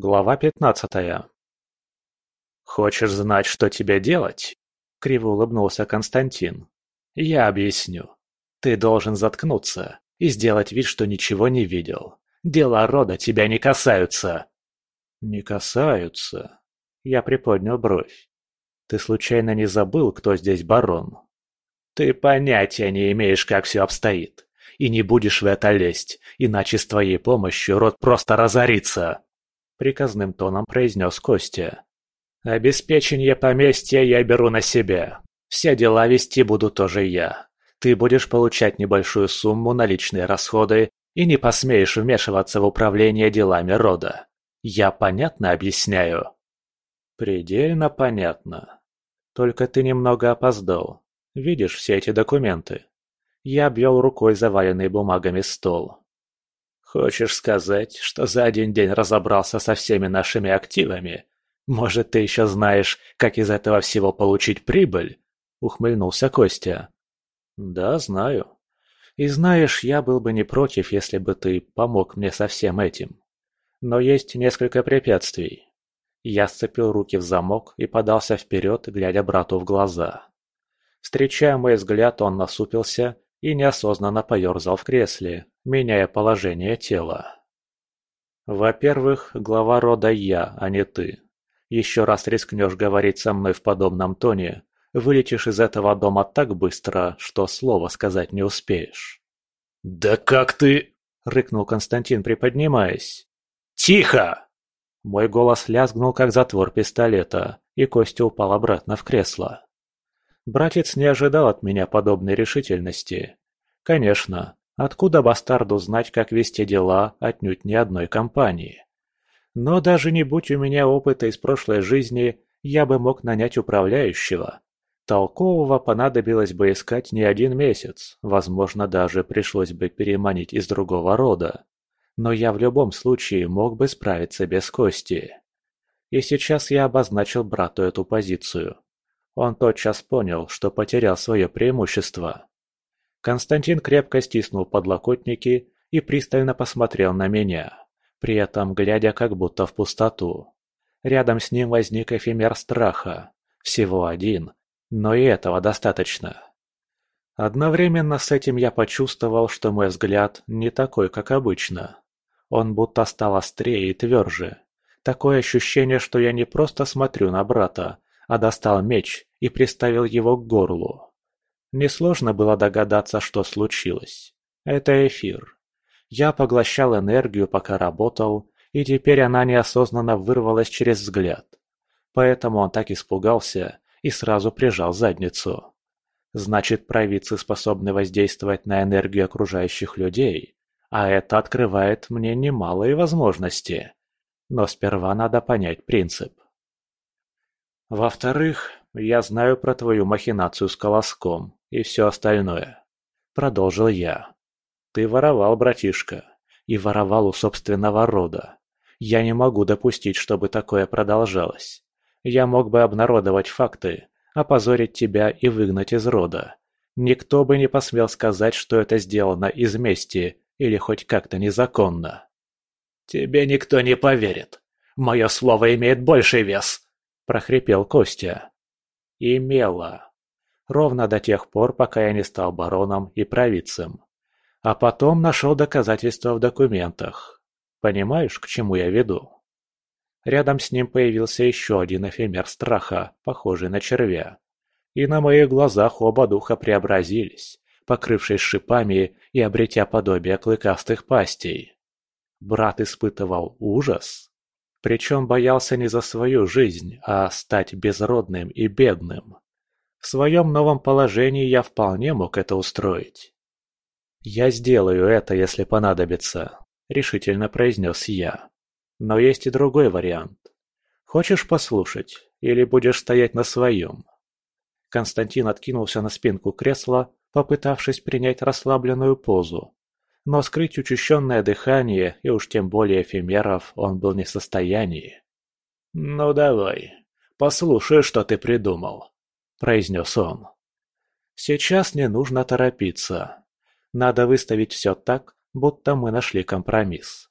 Глава пятнадцатая. «Хочешь знать, что тебе делать?» — криво улыбнулся Константин. «Я объясню. Ты должен заткнуться и сделать вид, что ничего не видел. Дела рода тебя не касаются». «Не касаются?» Я приподнял бровь. «Ты случайно не забыл, кто здесь барон?» «Ты понятия не имеешь, как все обстоит. И не будешь в это лезть, иначе с твоей помощью род просто разорится!» Приказным тоном произнес Костя. «Обеспечение поместья я беру на себя. Все дела вести буду тоже я. Ты будешь получать небольшую сумму на личные расходы и не посмеешь вмешиваться в управление делами рода. Я понятно объясняю?» «Предельно понятно. Только ты немного опоздал. Видишь все эти документы?» Я обвел рукой заваленный бумагами стол. «Хочешь сказать, что за один день разобрался со всеми нашими активами? Может, ты еще знаешь, как из этого всего получить прибыль?» — ухмыльнулся Костя. «Да, знаю. И знаешь, я был бы не против, если бы ты помог мне со всем этим. Но есть несколько препятствий». Я сцепил руки в замок и подался вперед, глядя брату в глаза. Встречая мой взгляд, он насупился и неосознанно поерзал в кресле, меняя положение тела. «Во-первых, глава рода я, а не ты. Еще раз рискнешь говорить со мной в подобном тоне, вылетишь из этого дома так быстро, что слова сказать не успеешь». «Да как ты...» — рыкнул Константин, приподнимаясь. «Тихо!» Мой голос лязгнул, как затвор пистолета, и Костя упал обратно в кресло. Братец не ожидал от меня подобной решительности. Конечно, откуда бастарду знать, как вести дела отнюдь ни одной компании? Но даже не будь у меня опыта из прошлой жизни, я бы мог нанять управляющего. Толкового понадобилось бы искать не один месяц, возможно, даже пришлось бы переманить из другого рода. Но я в любом случае мог бы справиться без Кости. И сейчас я обозначил брату эту позицию. Он тотчас понял, что потерял свое преимущество. Константин крепко стиснул подлокотники и пристально посмотрел на меня, при этом глядя как будто в пустоту. Рядом с ним возник эфемер страха. Всего один, но и этого достаточно. Одновременно с этим я почувствовал, что мой взгляд не такой, как обычно. Он будто стал острее и тверже. Такое ощущение, что я не просто смотрю на брата, а достал меч и приставил его к горлу. Несложно было догадаться, что случилось. Это эфир. Я поглощал энергию, пока работал, и теперь она неосознанно вырвалась через взгляд. Поэтому он так испугался и сразу прижал задницу. Значит, провидцы способны воздействовать на энергию окружающих людей, а это открывает мне немалые возможности. Но сперва надо понять принцип. Во-вторых, я знаю про твою махинацию с колоском и все остальное. Продолжил я. Ты воровал, братишка, и воровал у собственного рода. Я не могу допустить, чтобы такое продолжалось. Я мог бы обнародовать факты, опозорить тебя и выгнать из рода. Никто бы не посмел сказать, что это сделано из мести или хоть как-то незаконно. Тебе никто не поверит. Мое слово имеет больший вес прохрипел Костя. Имела. Ровно до тех пор, пока я не стал бароном и провидцем. А потом нашел доказательства в документах. Понимаешь, к чему я веду? Рядом с ним появился еще один эфемер страха, похожий на червя. И на моих глазах оба духа преобразились, покрывшись шипами и обретя подобие клыкастых пастей. Брат испытывал ужас, причем боялся не за свою жизнь, а стать безродным и бедным. В своем новом положении я вполне мог это устроить. «Я сделаю это, если понадобится», — решительно произнес я. «Но есть и другой вариант. Хочешь послушать, или будешь стоять на своем?» Константин откинулся на спинку кресла, попытавшись принять расслабленную позу, но скрыть учащенное дыхание и уж тем более эфемеров он был не в состоянии. «Ну давай, послушай, что ты придумал», — произнес он. «Сейчас не нужно торопиться. Надо выставить все так, будто мы нашли компромисс.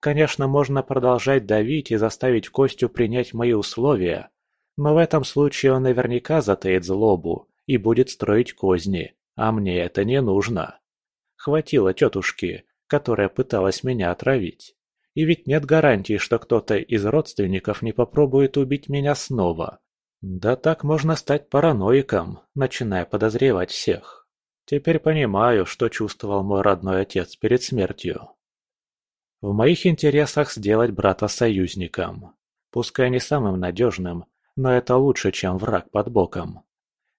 Конечно, можно продолжать давить и заставить Костю принять мои условия, но в этом случае он наверняка затаит злобу и будет строить козни, а мне это не нужно. Хватило тетушки, которая пыталась меня отравить. И ведь нет гарантии, что кто-то из родственников не попробует убить меня снова. Да так можно стать параноиком, начиная подозревать всех. Теперь понимаю, что чувствовал мой родной отец перед смертью. В моих интересах сделать брата союзником. Пускай не самым надежным, но это лучше, чем враг под боком.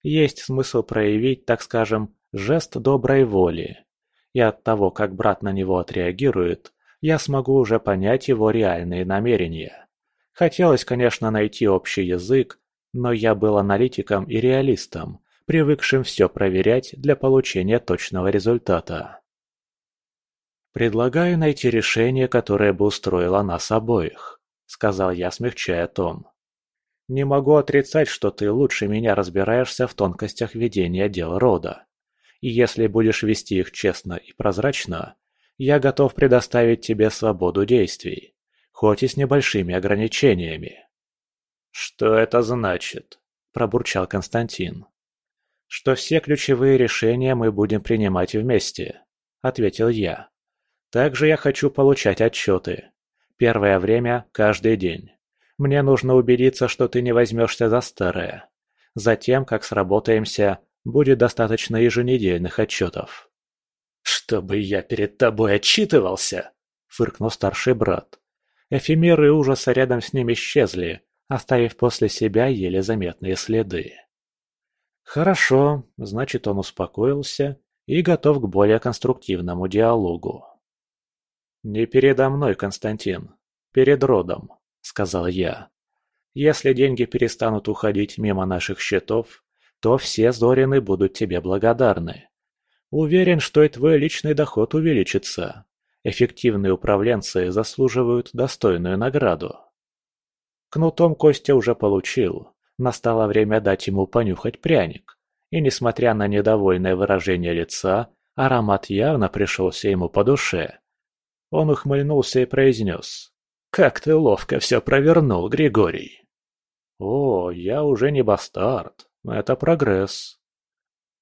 Есть смысл проявить, так скажем, жест доброй воли. И от того, как брат на него отреагирует, я смогу уже понять его реальные намерения. Хотелось, конечно, найти общий язык, но я был аналитиком и реалистом, привыкшим все проверять для получения точного результата. «Предлагаю найти решение, которое бы устроило нас обоих», — сказал я, смягчая тон. Не могу отрицать, что ты лучше меня разбираешься в тонкостях ведения дел рода. И если будешь вести их честно и прозрачно, я готов предоставить тебе свободу действий, хоть и с небольшими ограничениями. «Что это значит?» – пробурчал Константин. «Что все ключевые решения мы будем принимать вместе», – ответил я. «Также я хочу получать отчеты. Первое время – каждый день. Мне нужно убедиться, что ты не возьмешься за старое. Затем, как сработаемся, будет достаточно еженедельных отчетов. «Чтобы я перед тобой отчитывался?» – фыркнул старший брат. Эфемеры ужаса рядом с ним исчезли, оставив после себя еле заметные следы. Хорошо, значит он успокоился и готов к более конструктивному диалогу. Не передо мной, Константин, перед родом сказал я. «Если деньги перестанут уходить мимо наших счетов, то все Зорины будут тебе благодарны. Уверен, что и твой личный доход увеличится. Эффективные управленцы заслуживают достойную награду». Кнутом Костя уже получил. Настало время дать ему понюхать пряник. И несмотря на недовольное выражение лица, аромат явно пришелся ему по душе. Он ухмыльнулся и произнес. Как ты ловко все провернул, Григорий. О, я уже не бастард. Это прогресс.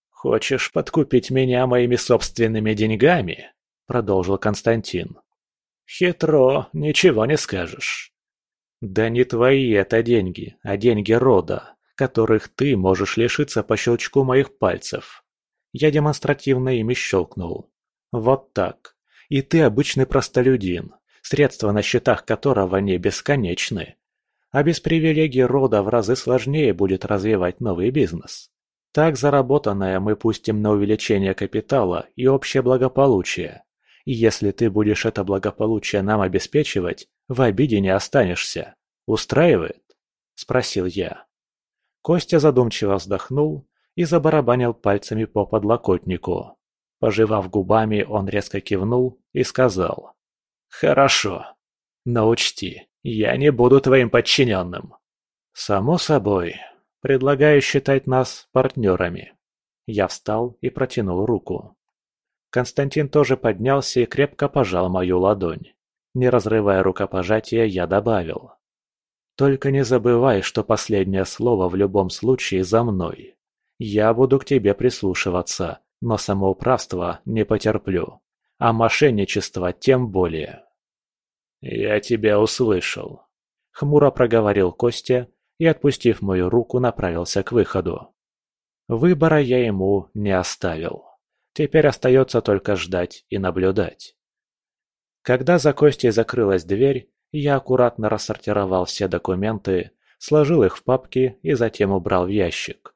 Хочешь подкупить меня моими собственными деньгами? Продолжил Константин. Хитро, ничего не скажешь. Да не твои это деньги, а деньги рода, которых ты можешь лишиться по щелчку моих пальцев. Я демонстративно ими щелкнул. Вот так. И ты обычный простолюдин, средства на счетах которого не бесконечны. А без привилегий рода в разы сложнее будет развивать новый бизнес. Так заработанное мы пустим на увеличение капитала и общее благополучие. И если ты будешь это благополучие нам обеспечивать, в обиде не останешься. Устраивает? Спросил я. Костя задумчиво вздохнул и забарабанил пальцами по подлокотнику. Пожевав губами, он резко кивнул и сказал. «Хорошо. Но учти, я не буду твоим подчиненным». «Само собой. Предлагаю считать нас партнерами». Я встал и протянул руку. Константин тоже поднялся и крепко пожал мою ладонь. Не разрывая рукопожатия, я добавил. «Только не забывай, что последнее слово в любом случае за мной. Я буду к тебе прислушиваться, но самоуправства не потерплю, а мошенничество тем более». «Я тебя услышал», — хмуро проговорил Костя и, отпустив мою руку, направился к выходу. Выбора я ему не оставил. Теперь остается только ждать и наблюдать. Когда за Костей закрылась дверь, я аккуратно рассортировал все документы, сложил их в папки и затем убрал в ящик.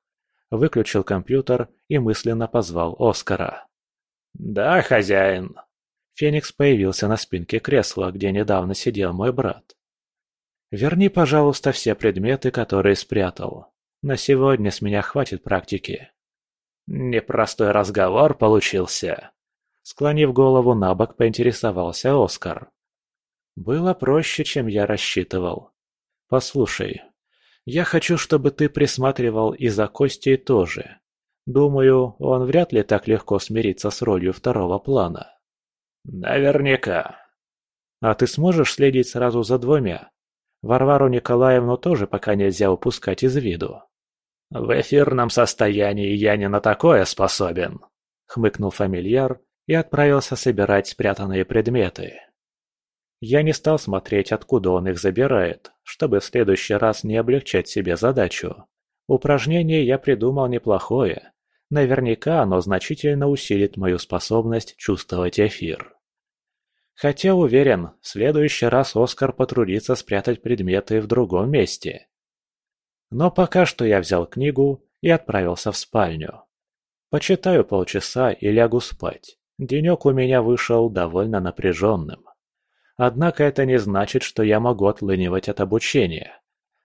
Выключил компьютер и мысленно позвал Оскара. «Да, хозяин», Феникс появился на спинке кресла, где недавно сидел мой брат. «Верни, пожалуйста, все предметы, которые спрятал. На сегодня с меня хватит практики». «Непростой разговор получился», — склонив голову на бок, поинтересовался Оскар. «Было проще, чем я рассчитывал. Послушай, я хочу, чтобы ты присматривал и за Костей тоже. Думаю, он вряд ли так легко смирится с ролью второго плана». Наверняка. А ты сможешь следить сразу за двумя? Варвару Николаевну тоже пока нельзя упускать из виду. В эфирном состоянии я не на такое способен, хмыкнул фамильяр и отправился собирать спрятанные предметы. Я не стал смотреть, откуда он их забирает, чтобы в следующий раз не облегчать себе задачу. Упражнение я придумал неплохое. Наверняка оно значительно усилит мою способность чувствовать эфир. Хотя уверен, в следующий раз Оскар потрудится спрятать предметы в другом месте. Но пока что я взял книгу и отправился в спальню. Почитаю полчаса и лягу спать. Денек у меня вышел довольно напряженным. Однако это не значит, что я могу отлынивать от обучения.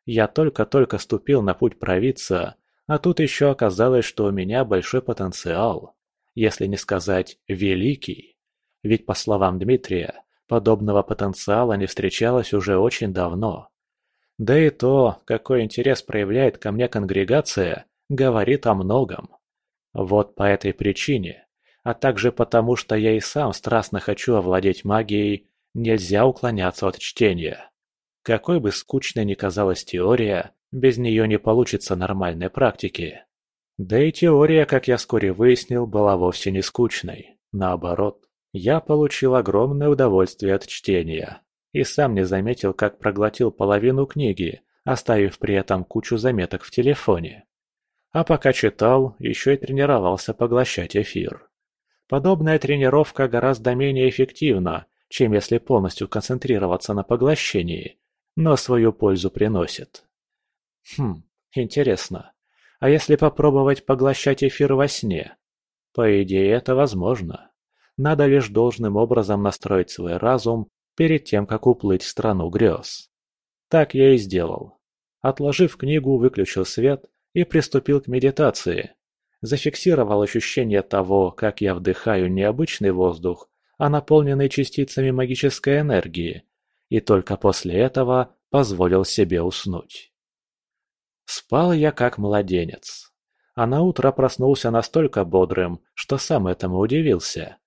Я только-только ступил на путь провидца, а тут еще оказалось, что у меня большой потенциал, если не сказать «великий». Ведь, по словам Дмитрия, подобного потенциала не встречалось уже очень давно. Да и то, какой интерес проявляет ко мне конгрегация, говорит о многом. Вот по этой причине, а также потому, что я и сам страстно хочу овладеть магией, Нельзя уклоняться от чтения. Какой бы скучной ни казалась теория, без нее не получится нормальной практики. Да и теория, как я вскоре выяснил, была вовсе не скучной. Наоборот, я получил огромное удовольствие от чтения. И сам не заметил, как проглотил половину книги, оставив при этом кучу заметок в телефоне. А пока читал, еще и тренировался поглощать эфир. Подобная тренировка гораздо менее эффективна, чем если полностью концентрироваться на поглощении, но свою пользу приносит. Хм, интересно. А если попробовать поглощать эфир во сне? По идее, это возможно. Надо лишь должным образом настроить свой разум перед тем, как уплыть в страну грез. Так я и сделал. Отложив книгу, выключил свет и приступил к медитации. Зафиксировал ощущение того, как я вдыхаю необычный воздух, а наполненный частицами магической энергии, и только после этого позволил себе уснуть. Спал я как младенец, а на утро проснулся настолько бодрым, что сам этому удивился.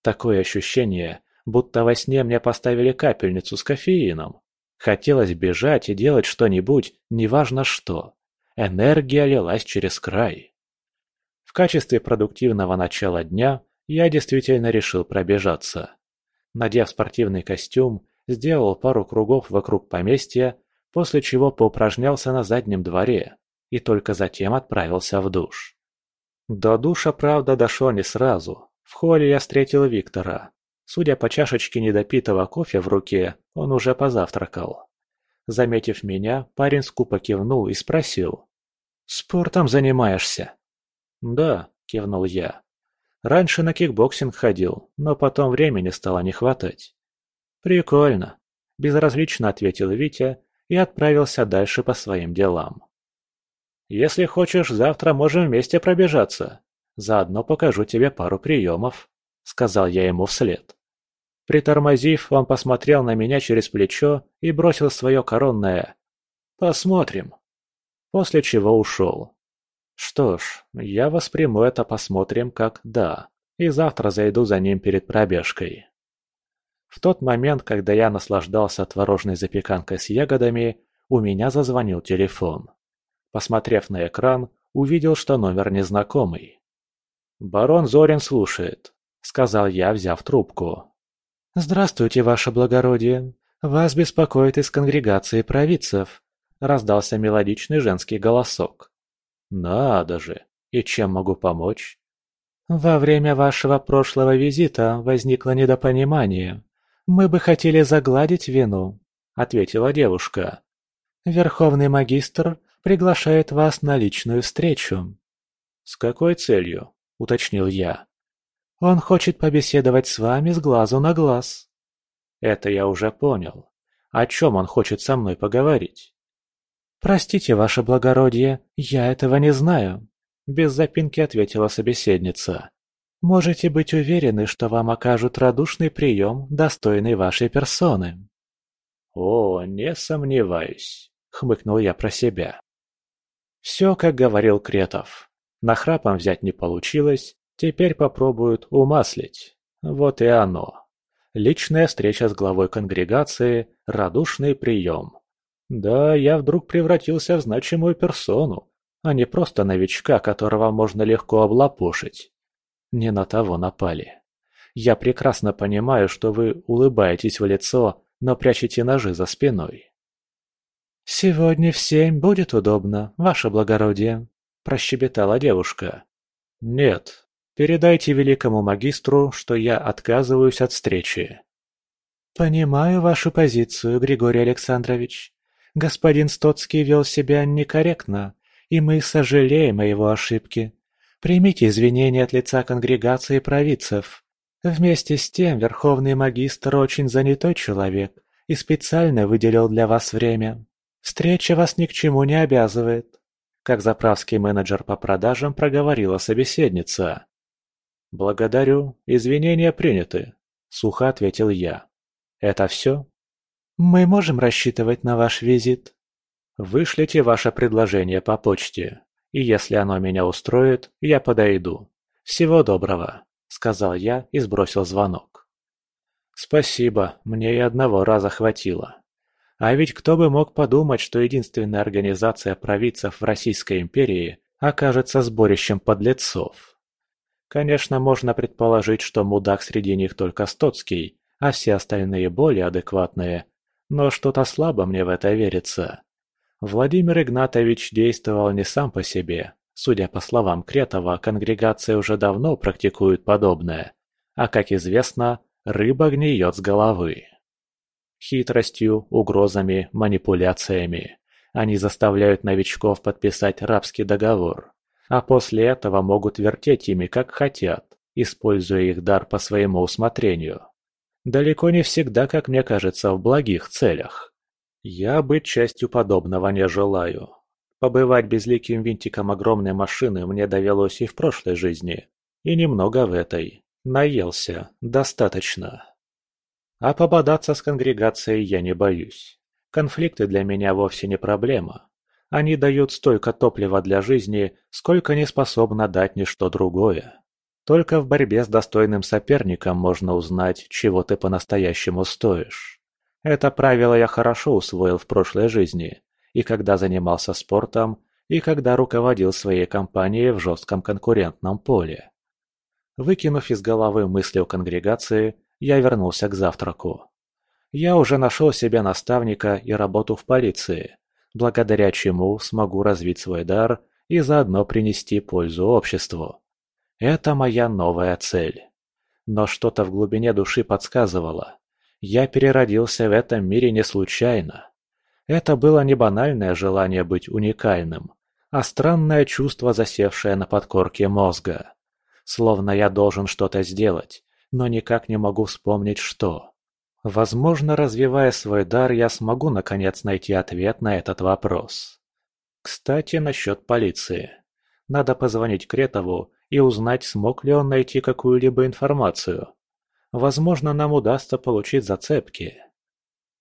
Такое ощущение, будто во сне мне поставили капельницу с кофеином. Хотелось бежать и делать что-нибудь, неважно что. Энергия лилась через край. Качестве продуктивного начала дня я действительно решил пробежаться. Надев спортивный костюм, сделал пару кругов вокруг поместья, после чего поупражнялся на заднем дворе и только затем отправился в душ. До душа, правда, дошло не сразу. В холле я встретил Виктора. Судя по чашечке недопитого кофе в руке, он уже позавтракал. Заметив меня, парень скупо кивнул и спросил. «Спортом занимаешься?» «Да», – кивнул я. Раньше на кикбоксинг ходил, но потом времени стало не хватать. «Прикольно», – безразлично ответил Витя и отправился дальше по своим делам. «Если хочешь, завтра можем вместе пробежаться. Заодно покажу тебе пару приемов», – сказал я ему вслед. Притормозив, он посмотрел на меня через плечо и бросил свое коронное «Посмотрим», после чего ушел. Что ж, я восприму это посмотрим как «да», и завтра зайду за ним перед пробежкой. В тот момент, когда я наслаждался творожной запеканкой с ягодами, у меня зазвонил телефон. Посмотрев на экран, увидел, что номер незнакомый. «Барон Зорин слушает», — сказал я, взяв трубку. «Здравствуйте, ваше благородие. Вас беспокоит из конгрегации провидцев», — раздался мелодичный женский голосок. Надо же! И чем могу помочь? Во время вашего прошлого визита возникло недопонимание. Мы бы хотели загладить вину, ответила девушка. Верховный магистр приглашает вас на личную встречу. С какой целью? уточнил я. Он хочет побеседовать с вами с глазу на глаз. Это я уже понял. О чем он хочет со мной поговорить? «Простите, ваше благородие, я этого не знаю», – без запинки ответила собеседница. «Можете быть уверены, что вам окажут радушный прием, достойный вашей персоны». «О, не сомневаюсь», – хмыкнул я про себя. Все, как говорил Кретов. Нахрапом взять не получилось, теперь попробуют умаслить. Вот и оно. Личная встреча с главой конгрегации – радушный прием. Да, я вдруг превратился в значимую персону, а не просто новичка, которого можно легко облапошить. Не на того напали. Я прекрасно понимаю, что вы улыбаетесь в лицо, но прячете ножи за спиной. «Сегодня в семь будет удобно, ваше благородие», – прощебетала девушка. «Нет, передайте великому магистру, что я отказываюсь от встречи». «Понимаю вашу позицию, Григорий Александрович. Господин Стоцкий вел себя некорректно, и мы сожалеем о его ошибке. Примите извинения от лица конгрегации провидцев. Вместе с тем Верховный Магистр очень занятой человек и специально выделил для вас время. Встреча вас ни к чему не обязывает. Как заправский менеджер по продажам проговорила собеседница. «Благодарю, извинения приняты», — сухо ответил я. «Это все?» «Мы можем рассчитывать на ваш визит?» «Вышлите ваше предложение по почте, и если оно меня устроит, я подойду. Всего доброго», — сказал я и сбросил звонок. «Спасибо, мне и одного раза хватило. А ведь кто бы мог подумать, что единственная организация провидцев в Российской империи окажется сборищем подлецов. Конечно, можно предположить, что мудак среди них только Стоцкий, а все остальные более адекватные, но что-то слабо мне в это верится. Владимир Игнатович действовал не сам по себе. Судя по словам Кретова, конгрегация уже давно практикует подобное. А как известно, рыба гниет с головы. Хитростью, угрозами, манипуляциями. Они заставляют новичков подписать рабский договор. А после этого могут вертеть ими как хотят, используя их дар по своему усмотрению. Далеко не всегда, как мне кажется, в благих целях. Я быть частью подобного не желаю. Побывать безликим винтиком огромной машины мне довелось и в прошлой жизни. И немного в этой. Наелся. Достаточно. А пободаться с конгрегацией я не боюсь. Конфликты для меня вовсе не проблема. Они дают столько топлива для жизни, сколько не способно дать ничто другое. Только в борьбе с достойным соперником можно узнать, чего ты по-настоящему стоишь. Это правило я хорошо усвоил в прошлой жизни, и когда занимался спортом, и когда руководил своей компанией в жестком конкурентном поле. Выкинув из головы мысли о конгрегации, я вернулся к завтраку. Я уже нашел себе наставника и работу в полиции, благодаря чему смогу развить свой дар и заодно принести пользу обществу. Это моя новая цель. Но что-то в глубине души подсказывало. Я переродился в этом мире не случайно. Это было не банальное желание быть уникальным, а странное чувство, засевшее на подкорке мозга. Словно я должен что-то сделать, но никак не могу вспомнить что. Возможно, развивая свой дар, я смогу наконец найти ответ на этот вопрос. Кстати, насчет полиции. Надо позвонить Кретову и узнать, смог ли он найти какую-либо информацию. Возможно, нам удастся получить зацепки.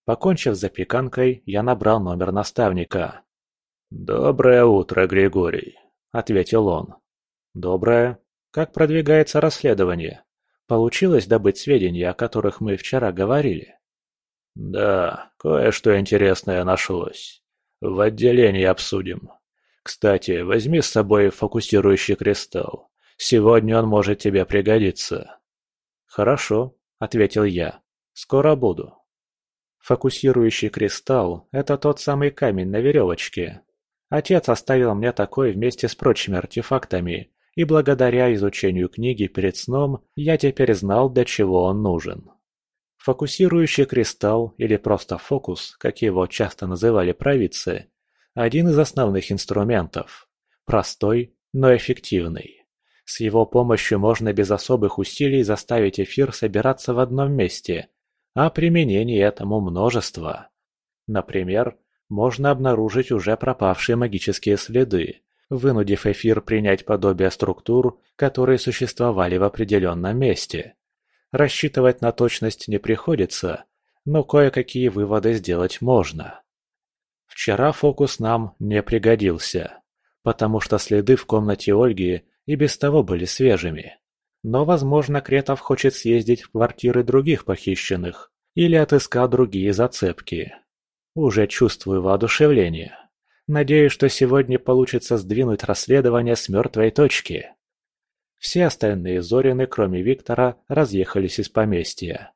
Покончив с запеканкой, я набрал номер наставника. «Доброе утро, Григорий», — ответил он. «Доброе. Как продвигается расследование? Получилось добыть сведения, о которых мы вчера говорили?» «Да, кое-что интересное нашлось. В отделении обсудим. Кстати, возьми с собой фокусирующий кристалл. Сегодня он может тебе пригодиться». «Хорошо», — ответил я. «Скоро буду». Фокусирующий кристалл – это тот самый камень на веревочке. Отец оставил мне такой вместе с прочими артефактами, и благодаря изучению книги перед сном я теперь знал, для чего он нужен. Фокусирующий кристалл, или просто фокус, как его часто называли провидцы, один из основных инструментов. Простой, но эффективный. С его помощью можно без особых усилий заставить эфир собираться в одном месте, а применений этому множество. Например, можно обнаружить уже пропавшие магические следы, вынудив эфир принять подобие структур, которые существовали в определенном месте. Рассчитывать на точность не приходится, но кое-какие выводы сделать можно. Вчера фокус нам не пригодился, потому что следы в комнате Ольги и без того были свежими. Но, возможно, Кретов хочет съездить в квартиры других похищенных или отыскать другие зацепки. Уже чувствую воодушевление. Надеюсь, что сегодня получится сдвинуть расследование с мертвой точки. Все остальные Зорины, кроме Виктора, разъехались из поместья.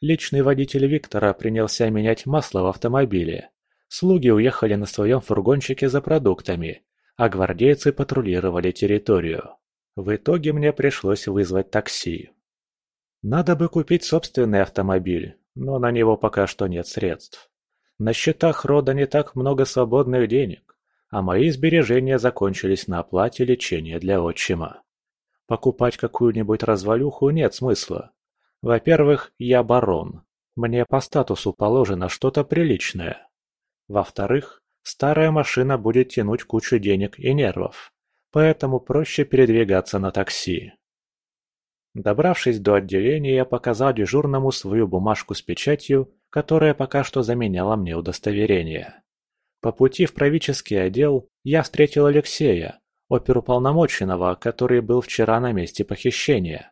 Личный водитель Виктора принялся менять масло в автомобиле. Слуги уехали на своем фургончике за продуктами, а гвардейцы патрулировали территорию. В итоге мне пришлось вызвать такси. Надо бы купить собственный автомобиль, но на него пока что нет средств. На счетах рода не так много свободных денег, а мои сбережения закончились на оплате лечения для отчима. Покупать какую-нибудь развалюху нет смысла. Во-первых, я барон. Мне по статусу положено что-то приличное. Во-вторых, старая машина будет тянуть кучу денег и нервов поэтому проще передвигаться на такси. Добравшись до отделения, я показал дежурному свою бумажку с печатью, которая пока что заменяла мне удостоверение. По пути в правительский отдел я встретил Алексея, оперуполномоченного, который был вчера на месте похищения.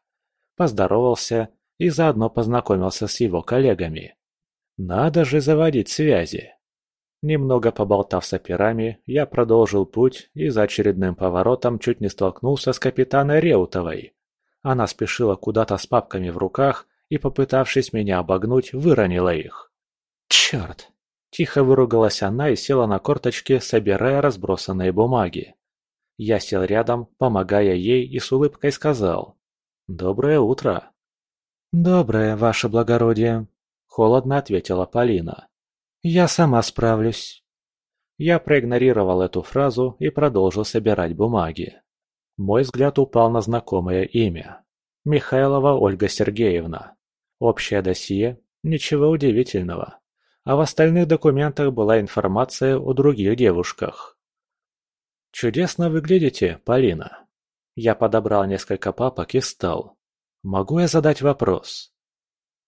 Поздоровался и заодно познакомился с его коллегами. Надо же заводить связи. Немного поболтав с операми, я продолжил путь и за очередным поворотом чуть не столкнулся с капитаной Реутовой. Она спешила куда-то с папками в руках и, попытавшись меня обогнуть, выронила их. «Черт!» – тихо выругалась она и села на корточки, собирая разбросанные бумаги. Я сел рядом, помогая ей и с улыбкой сказал «Доброе утро». «Доброе, ваше благородие», – холодно ответила Полина. «Я сама справлюсь». Я проигнорировал эту фразу и продолжил собирать бумаги. Мой взгляд упал на знакомое имя. Михайлова Ольга Сергеевна. Общее досье, ничего удивительного. А в остальных документах была информация о других девушках. «Чудесно выглядите, Полина». Я подобрал несколько папок и встал. «Могу я задать вопрос?»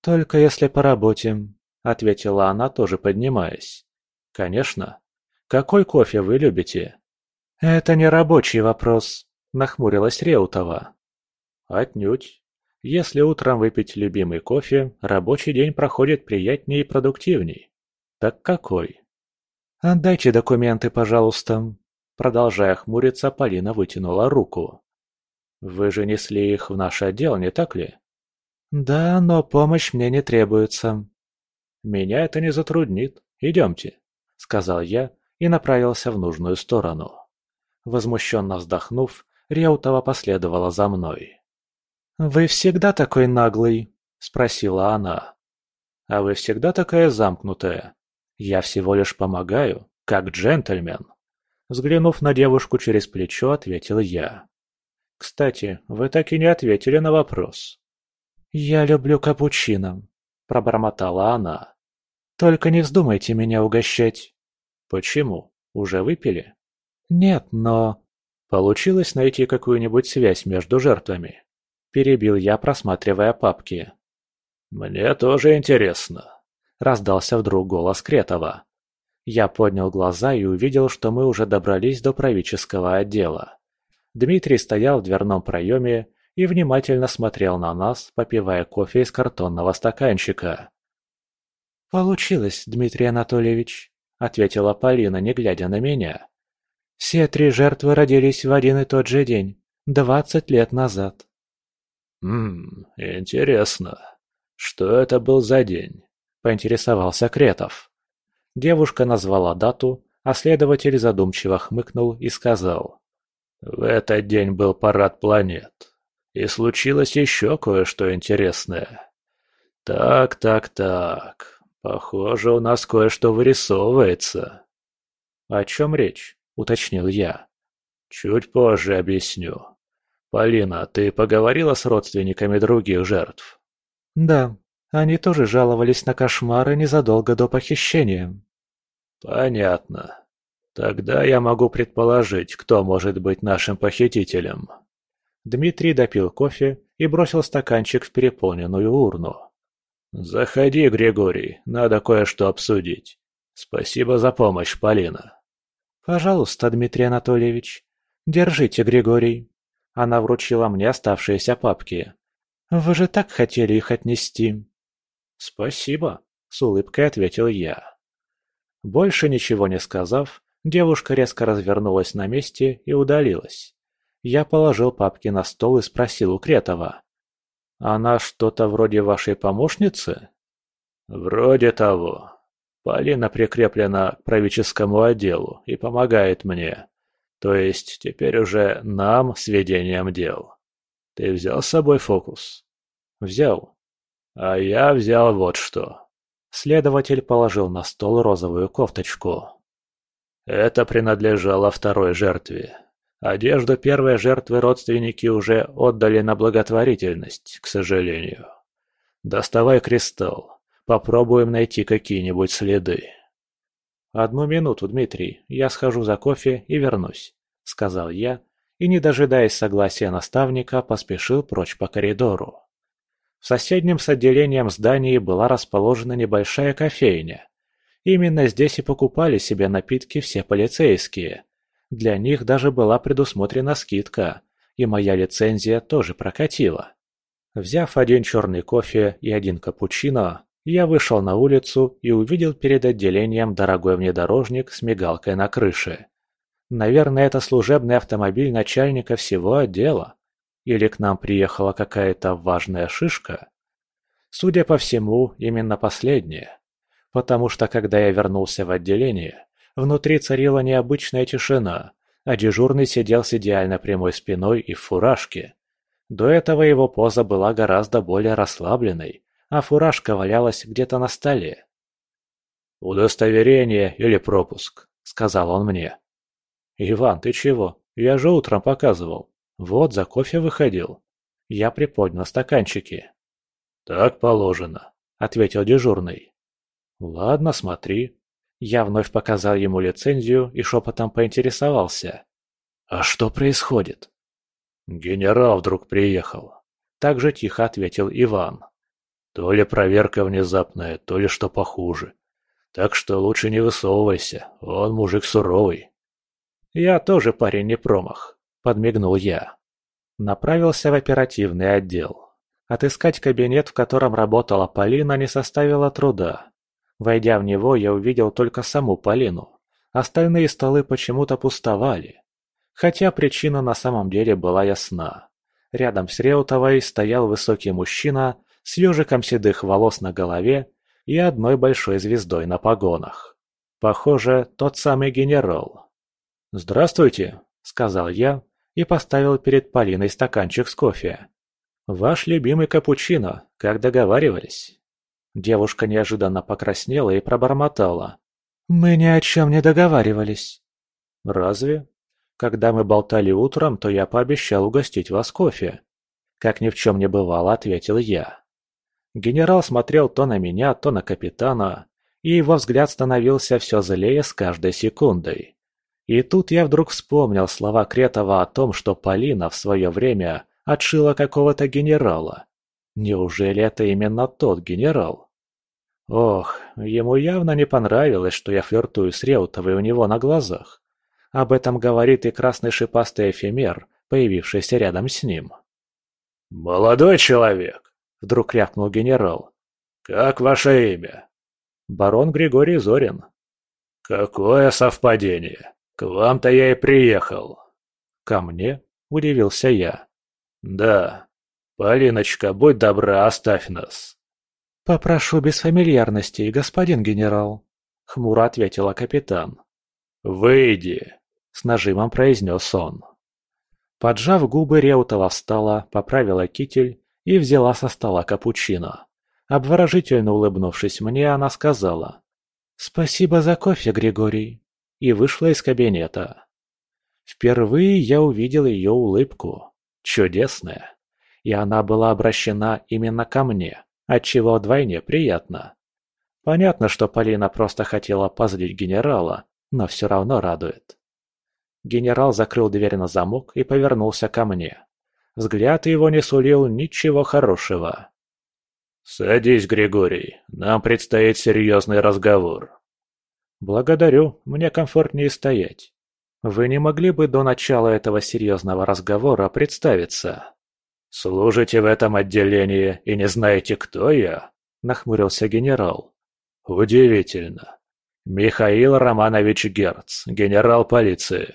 «Только если по работе», – ответила она, тоже поднимаясь. «Конечно. Какой кофе вы любите?» «Это не рабочий вопрос», – нахмурилась Реутова. «Отнюдь. Если утром выпить любимый кофе, рабочий день проходит приятнее и продуктивней. Так какой?» «Отдайте документы, пожалуйста». Продолжая хмуриться, Полина вытянула руку. «Вы же несли их в наш отдел, не так ли?» «Да, но помощь мне не требуется», «Меня это не затруднит. Идемте», — сказал я и направился в нужную сторону. Возмущенно вздохнув, Реутова последовала за мной. «Вы всегда такой наглый?» — спросила она. «А вы всегда такая замкнутая? Я всего лишь помогаю, как джентльмен». Взглянув на девушку через плечо, ответил я. «Кстати, вы так и не ответили на вопрос». «Я люблю капучино», — пробормотала она. Только не вздумайте меня угощать. Почему? Уже выпили? Нет, но... Получилось найти какую-нибудь связь между жертвами? Перебил я, просматривая папки. Мне тоже интересно. Раздался вдруг голос Кретова. Я поднял глаза и увидел, что мы уже добрались до правительского отдела. Дмитрий стоял в дверном проеме и внимательно смотрел на нас, попивая кофе из картонного стаканчика. «Получилось, Дмитрий Анатольевич», — ответила Полина, не глядя на меня. «Все три жертвы родились в один и тот же день, двадцать лет назад». «Ммм, интересно. Что это был за день?» — поинтересовался Кретов. Девушка назвала дату, а следователь задумчиво хмыкнул и сказал. «В этот день был парад планет. И случилось еще кое-что интересное. Так, так, так. «Похоже, у нас кое-что вырисовывается». «О чем речь?» – уточнил я. «Чуть позже объясню. Полина, ты поговорила с родственниками других жертв?» «Да, они тоже жаловались на кошмары незадолго до похищения». «Понятно. Тогда я могу предположить, кто может быть нашим похитителем». Дмитрий допил кофе и бросил стаканчик в переполненную урну. «Заходи, Григорий, надо кое-что обсудить. Спасибо за помощь, Полина». «Пожалуйста, Дмитрий Анатольевич. Держите, Григорий». Она вручила мне оставшиеся папки. «Вы же так хотели их отнести». «Спасибо», — с улыбкой ответил я. Больше ничего не сказав, девушка резко развернулась на месте и удалилась. Я положил папки на стол и спросил у Кретова. «Она что-то вроде вашей помощницы?» «Вроде того. Полина прикреплена к правительскому отделу и помогает мне. То есть теперь уже нам с ведением дел. Ты взял с собой фокус?» «Взял. А я взял вот что». Следователь положил на стол розовую кофточку. Это принадлежало второй жертве. Одежду первой жертвы родственники уже отдали на благотворительность, к сожалению. Доставай кристалл. Попробуем найти какие-нибудь следы. «Одну минуту, Дмитрий, я схожу за кофе и вернусь», — сказал я, и, не дожидаясь согласия наставника, поспешил прочь по коридору. В соседнем с отделением здании была расположена небольшая кофейня. Именно здесь и покупали себе напитки все полицейские. Для них даже была предусмотрена скидка, и моя лицензия тоже прокатила. Взяв один черный кофе и один капучино, я вышел на улицу и увидел перед отделением дорогой внедорожник с мигалкой на крыше. Наверное, это служебный автомобиль начальника всего отдела. Или к нам приехала какая-то важная шишка? Судя по всему, именно последнее. Потому что когда я вернулся в отделение, внутри царила необычная тишина, а дежурный сидел с идеально прямой спиной и в фуражке. До этого его поза была гораздо более расслабленной, а фуражка валялась где-то на столе. «Удостоверение или пропуск», — сказал он мне. «Иван, ты чего? Я же утром показывал». Вот, за кофе выходил. Я приподнял стаканчики. «Так положено», — ответил дежурный. «Ладно, смотри». Я вновь показал ему лицензию и шепотом поинтересовался. «А что происходит?» «Генерал вдруг приехал», — так же тихо ответил Иван. «То ли проверка внезапная, то ли что похуже. Так что лучше не высовывайся, он мужик суровый». «Я тоже парень не промах», – подмигнул я. Направился в оперативный отдел. Отыскать кабинет, в котором работала Полина, не составило труда. Войдя в него, я увидел только саму Полину. Остальные столы почему-то пустовали. Хотя причина на самом деле была ясна. Рядом с Реутовой стоял высокий мужчина с ежиком седых волос на голове и одной большой звездой на погонах. Похоже, тот самый генерал. «Здравствуйте», — сказал я, и поставил перед Полиной стаканчик с кофе. «Ваш любимый капучино, как договаривались». Девушка неожиданно покраснела и пробормотала. «Мы ни о чем не договаривались». «Разве? Когда мы болтали утром, то я пообещал угостить вас кофе». Как ни в чем не бывало, ответил я. Генерал смотрел то на меня, то на капитана, и его взгляд становился все злее с каждой секундой. И тут я вдруг вспомнил слова Кретова о том, что Полина в свое время отшила какого-то генерала. Неужели это именно тот генерал? Ох, ему явно не понравилось, что я флиртую с Реутовой у него на глазах. Об этом говорит и красный шипастый эфемер, появившийся рядом с ним. «Молодой человек!» — вдруг рявкнул генерал. «Как ваше имя?» «Барон Григорий Зорин». «Какое совпадение! «К вам-то я и приехал». «Ко мне?» – удивился я. «Да. Полиночка, будь добра, оставь нас». «Попрошу без фамильярностей, господин генерал», – хмуро ответила капитан. «Выйди», – с нажимом произнес он. Поджав губы, Реутова встала, поправила китель и взяла со стола капучино. Обворожительно улыбнувшись мне, она сказала. «Спасибо за кофе, Григорий» и вышла из кабинета. Впервые я увидел ее улыбку. Чудесная. И она была обращена именно ко мне, отчего вдвойне приятно. Понятно, что Полина просто хотела позлить генерала, но все равно радует. Генерал закрыл дверь на замок и повернулся ко мне. Взгляд его не сулил ничего хорошего. «Садись, Григорий, нам предстоит серьезный разговор». «Благодарю, мне комфортнее стоять». Вы не могли бы до начала этого серьезного разговора представиться?» «Служите в этом отделении и не знаете, кто я?» – нахмурился генерал. «Удивительно. Михаил Романович Герц, генерал полиции».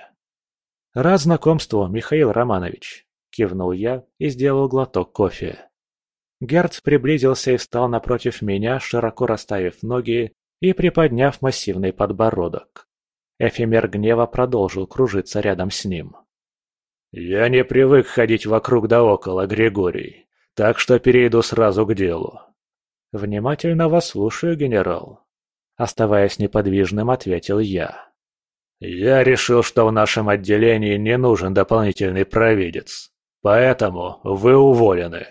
«Рад знакомству, Михаил Романович», – кивнул я и сделал глоток кофе. Герц приблизился и встал напротив меня, широко расставив ноги и приподняв массивный подбородок. Эфемер гнева продолжил кружиться рядом с ним. «Я не привык ходить вокруг да около, Григорий, так что перейду сразу к делу». «Внимательно вас слушаю, генерал», — оставаясь неподвижным, ответил я. «Я решил, что в нашем отделении не нужен дополнительный провидец, поэтому вы уволены».